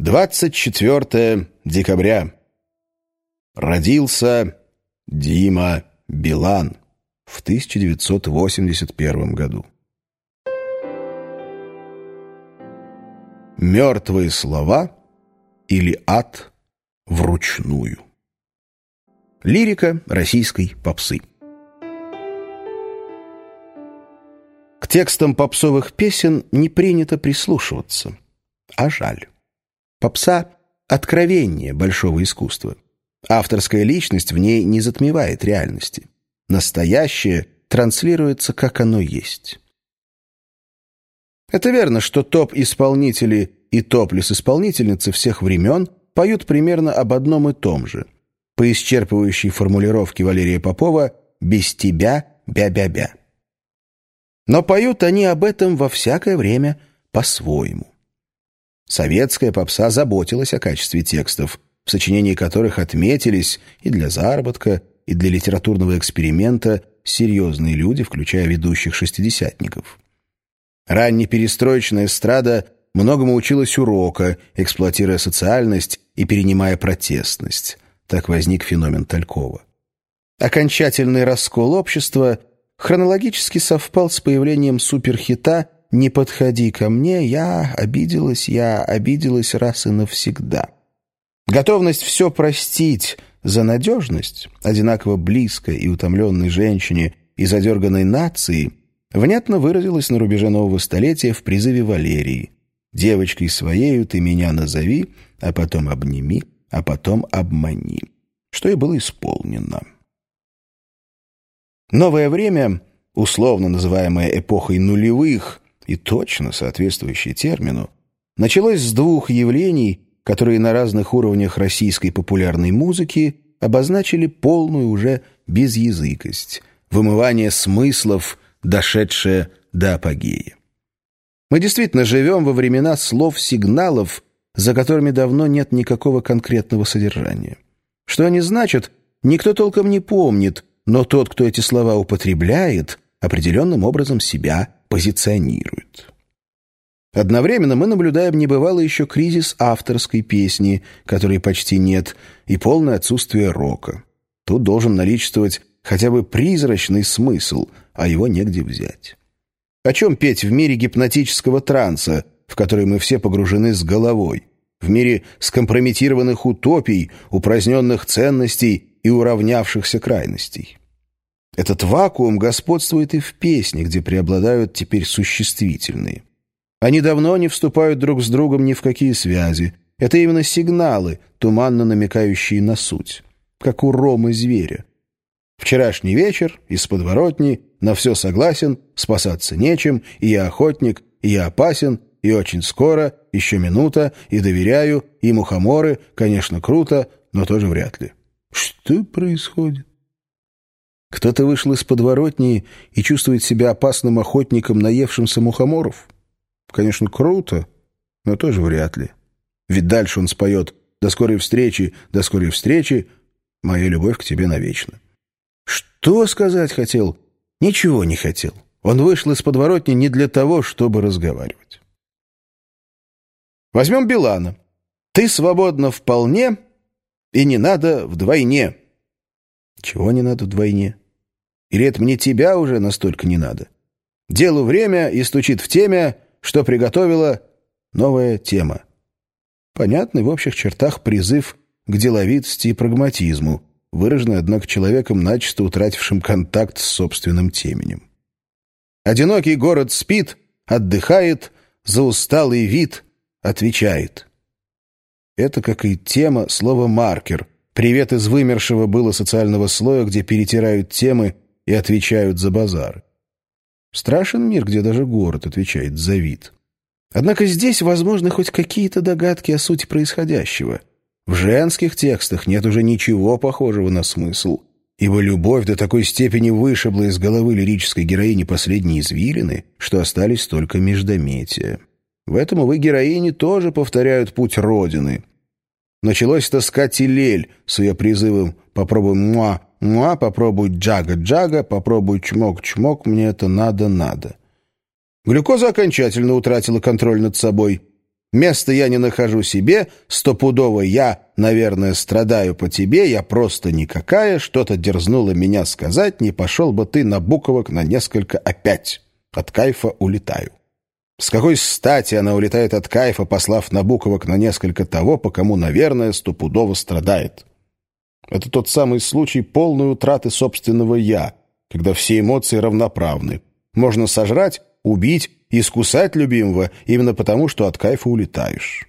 24 декабря. Родился Дима Билан в 1981 году. Мертвые слова или ад вручную. Лирика российской попсы. К текстам попсовых песен не принято прислушиваться, а жаль. Попса — откровение большого искусства. Авторская личность в ней не затмевает реальности. Настоящее транслируется, как оно есть. Это верно, что топ-исполнители и топлес-исполнительницы всех времен поют примерно об одном и том же. По исчерпывающей формулировке Валерия Попова «без тебя бя-бя-бя». Но поют они об этом во всякое время по-своему. Советская попса заботилась о качестве текстов, в сочинении которых отметились и для заработка, и для литературного эксперимента серьезные люди, включая ведущих шестидесятников. Раннеперестроечная эстрада многому училась урока, эксплуатируя социальность и перенимая протестность. Так возник феномен Талькова. Окончательный раскол общества хронологически совпал с появлением суперхита «Не подходи ко мне, я обиделась, я обиделась раз и навсегда». Готовность все простить за надежность, одинаково близкой и утомленной женщине и задерганной нации, внятно выразилась на рубеже нового столетия в призыве Валерии. «Девочкой своею ты меня назови, а потом обними, а потом обмани», что и было исполнено. Новое время, условно называемое эпохой нулевых, и точно соответствующий термину, началось с двух явлений, которые на разных уровнях российской популярной музыки обозначили полную уже безязыкость, вымывание смыслов, дошедшее до апогея. Мы действительно живем во времена слов-сигналов, за которыми давно нет никакого конкретного содержания. Что они значат, никто толком не помнит, но тот, кто эти слова употребляет, определенным образом себя позиционирует. Одновременно мы наблюдаем небывалый еще кризис авторской песни, которой почти нет, и полное отсутствие рока. Тут должен наличествовать хотя бы призрачный смысл, а его негде взять. О чем петь в мире гипнотического транса, в который мы все погружены с головой? В мире скомпрометированных утопий, упраздненных ценностей и уравнявшихся крайностей? Этот вакуум господствует и в песне, где преобладают теперь существительные. Они давно не вступают друг с другом ни в какие связи. Это именно сигналы, туманно намекающие на суть, как у ромы зверя. Вчерашний вечер, из подворотни, на все согласен, спасаться нечем, и я охотник, и я опасен, и очень скоро, еще минута, и доверяю, и мухоморы, конечно, круто, но тоже вряд ли. Что происходит? Кто-то вышел из подворотни и чувствует себя опасным охотником, наевшимся мухоморов? Конечно, круто, но тоже вряд ли. Ведь дальше он споет «До скорой встречи, до скорой встречи, моя любовь к тебе навечно». Что сказать хотел? Ничего не хотел. Он вышел из подворотни не для того, чтобы разговаривать. Возьмем Билана. «Ты свободна вполне, и не надо вдвойне». Чего не надо вдвойне? Или это мне тебя уже настолько не надо? Делу время и стучит в теме, что приготовила новая тема. Понятный в общих чертах призыв к деловитости и прагматизму, выраженный, однако, человеком, начисто утратившим контакт с собственным теменем. Одинокий город спит, отдыхает, за усталый вид отвечает. Это, как и тема, слово «маркер». Привет из вымершего было социального слоя, где перетирают темы и отвечают за базар. Страшен мир, где даже город отвечает за вид. Однако здесь возможны хоть какие-то догадки о сути происходящего. В женских текстах нет уже ничего похожего на смысл, ибо любовь до такой степени вышибла из головы лирической героини последние извилины, что остались только междометия. В этом, увы, героини тоже повторяют путь Родины. Началось таскать Илель с ее призывом «попробуй муа, Муа, попробуй джага-джага, попробуй чмок-чмок, мне это надо-надо. Глюкоза окончательно утратила контроль над собой. Места я не нахожу себе, стопудово я, наверное, страдаю по тебе, я просто никакая, что-то дерзнуло меня сказать, не пошел бы ты на буковок на несколько опять. От кайфа улетаю. С какой стати она улетает от кайфа, послав на буковок на несколько того, по кому, наверное, стопудово страдает? Это тот самый случай полной утраты собственного «я», когда все эмоции равноправны. Можно сожрать, убить, искусать любимого именно потому, что от кайфа улетаешь.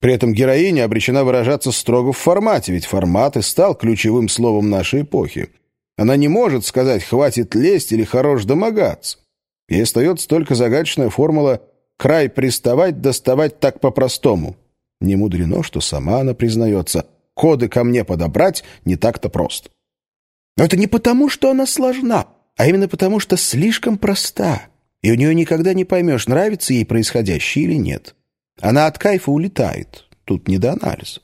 При этом героиня обречена выражаться строго в формате, ведь формат и стал ключевым словом нашей эпохи. Она не может сказать «хватит лезть» или «хорош домогаться». И остается только загадочная формула «край приставать, доставать так по-простому». Не мудрено, что сама она признается «коды ко мне подобрать не так-то просто». Но это не потому, что она сложна, а именно потому, что слишком проста и у нее никогда не поймешь, нравится ей происходящее или нет. Она от кайфа улетает. Тут не до анализа.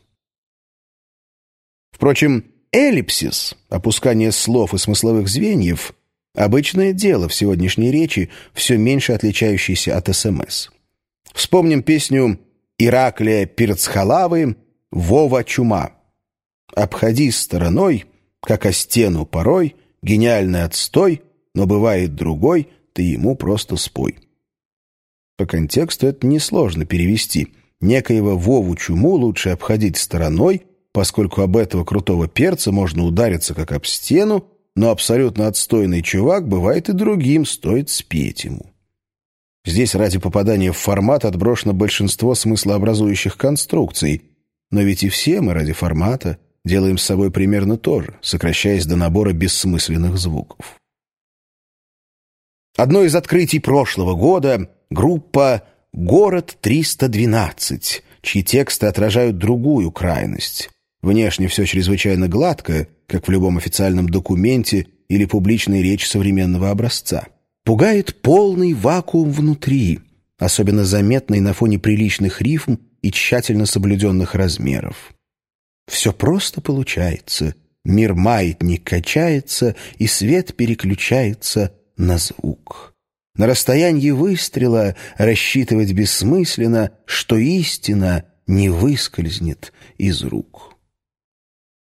Впрочем, эллипсис, опускание слов и смысловых звеньев, обычное дело в сегодняшней речи, все меньше отличающееся от СМС. Вспомним песню Ираклия Перцхалавы «Вова чума». «Обходи стороной, как о стену порой, гениальный отстой, но бывает другой, ты ему просто спой. По контексту это несложно перевести. Некоего Вову Чуму лучше обходить стороной, поскольку об этого крутого перца можно удариться как об стену, но абсолютно отстойный чувак бывает и другим, стоит спеть ему. Здесь ради попадания в формат отброшено большинство смыслообразующих конструкций, но ведь и все мы ради формата делаем с собой примерно то же, сокращаясь до набора бессмысленных звуков. Одно из открытий прошлого года — группа «Город-312», чьи тексты отражают другую крайность. Внешне все чрезвычайно гладко, как в любом официальном документе или публичной речи современного образца. Пугает полный вакуум внутри, особенно заметный на фоне приличных рифм и тщательно соблюденных размеров. Все просто получается. Мир маятник качается, и свет переключается на звук. На расстоянии выстрела рассчитывать бессмысленно, что истина не выскользнет из рук.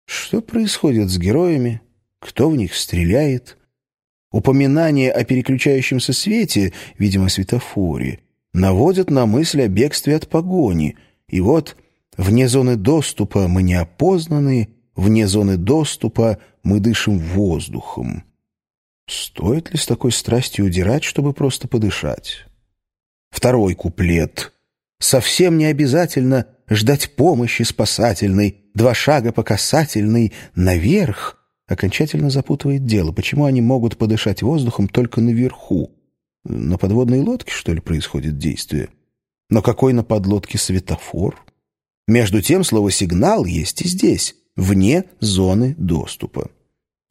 Что происходит с героями? Кто в них стреляет? Упоминание о переключающемся свете, видимо, светофоре, наводят на мысль о бегстве от погони. И вот вне зоны доступа мы не опознаны, вне зоны доступа мы дышим воздухом. Стоит ли с такой страстью удирать, чтобы просто подышать? Второй куплет. Совсем не обязательно ждать помощи спасательной, два шага по касательной, наверх, окончательно запутывает дело. Почему они могут подышать воздухом только наверху? На подводной лодке, что ли, происходит действие? Но какой на подлодке светофор? Между тем, слово «сигнал» есть и здесь, вне зоны доступа.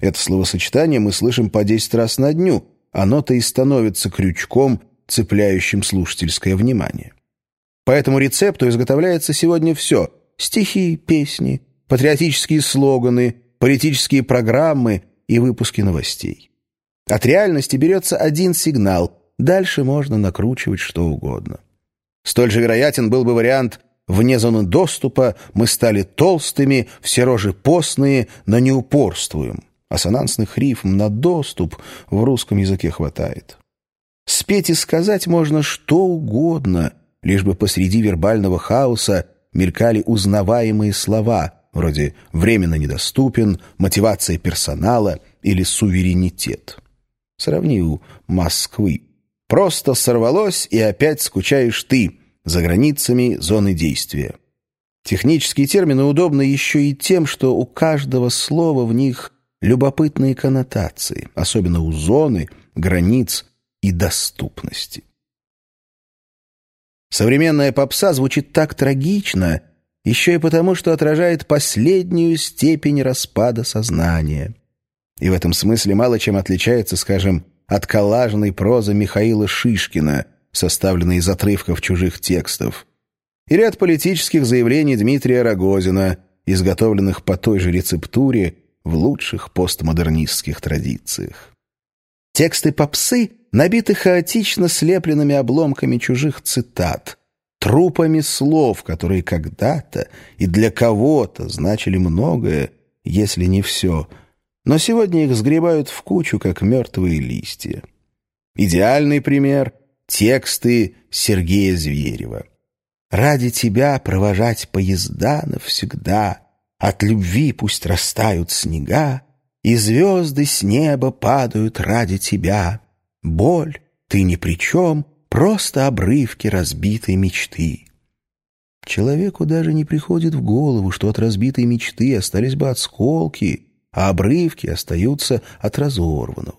Это словосочетание мы слышим по десять раз на дню. Оно-то и становится крючком, цепляющим слушательское внимание. По этому рецепту изготовляется сегодня все – стихи, песни, патриотические слоганы, политические программы и выпуски новостей. От реальности берется один сигнал, дальше можно накручивать что угодно. Столь же вероятен был бы вариант «вне зоны доступа мы стали толстыми, все рожи постные, но не упорствуем». Ассонансных рифм на доступ в русском языке хватает. Спеть и сказать можно что угодно, лишь бы посреди вербального хаоса мелькали узнаваемые слова, вроде «временно недоступен», «мотивация персонала» или «суверенитет». Сравни у Москвы. Просто сорвалось, и опять скучаешь ты за границами зоны действия. Технические термины удобны еще и тем, что у каждого слова в них – любопытные коннотации, особенно у зоны, границ и доступности. Современная попса звучит так трагично, еще и потому, что отражает последнюю степень распада сознания. И в этом смысле мало чем отличается, скажем, от коллажной прозы Михаила Шишкина, составленной из отрывков чужих текстов, или от политических заявлений Дмитрия Рогозина, изготовленных по той же рецептуре в лучших постмодернистских традициях. Тексты попсы набиты хаотично слепленными обломками чужих цитат. трупами слов, которые когда-то и для кого-то значили многое, если не все, но сегодня их сгребают в кучу, как мертвые листья. Идеальный пример — тексты Сергея Зверева. «Ради тебя провожать поезда навсегда, от любви пусть растают снега, и звезды с неба падают ради тебя. Боль, ты ни при чем, просто обрывки разбитой мечты. Человеку даже не приходит в голову, что от разбитой мечты остались бы осколки, а обрывки остаются от разорванного.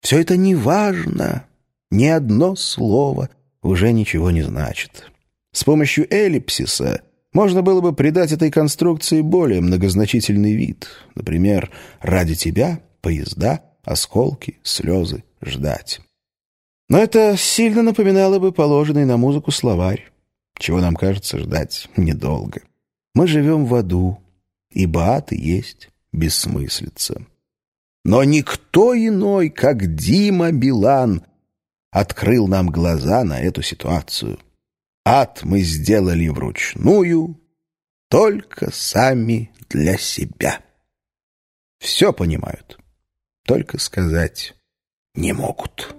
Все это не важно. Ни одно слово уже ничего не значит. С помощью эллипсиса можно было бы придать этой конструкции более многозначительный вид. Например, «ради тебя», «поезда», «осколки», «слезы», «ждать». Но это сильно напоминало бы положенный на музыку словарь, чего нам кажется ждать недолго. Мы живем в аду, ибо ад и есть бессмыслица. Но никто иной, как Дима Билан, открыл нам глаза на эту ситуацию. Ад мы сделали вручную, только сами для себя. Все понимают, только сказать не могут».